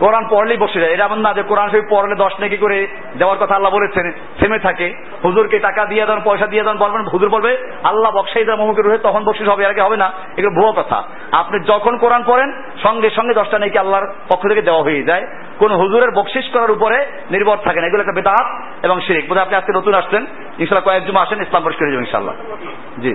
কোরআন পড়লেই বসে যায়। এটা এমন না যে কোরআন শরীফ পড়লে দশ নাকি করে দেওয়ার কথা আল্লাহ বলেছেন, থেমে থাকে। হুজুরকে টাকা দিয়ে দেন, পয়সা দিয়ে দেন, বলবেন, হুজুর বলবে, আল্লাহ বক্সাই দেন মমুকে রুহে তখন বকশিস হবে আগে হবে না, এগুলো ভুয়ো কথা। আপনি যখন কোরআন পড়েন, সঙ্গে সঙ্গে দশটা নাকি আল্লাহর পক্ষ থেকে দেওয়া হয়ে যায়। কোন হুজুরের বকশিস করার উপরে নির্ভর থাকে না। এগুলো একটা বেদাত এবং শিরিক। বোধহয় আপনি আজকে নতুন আসছেন। ইনশাল্লাহ কয়েকজন আসেন, ইসলাম পরিষ্কার ইনশাল্লাহ জি।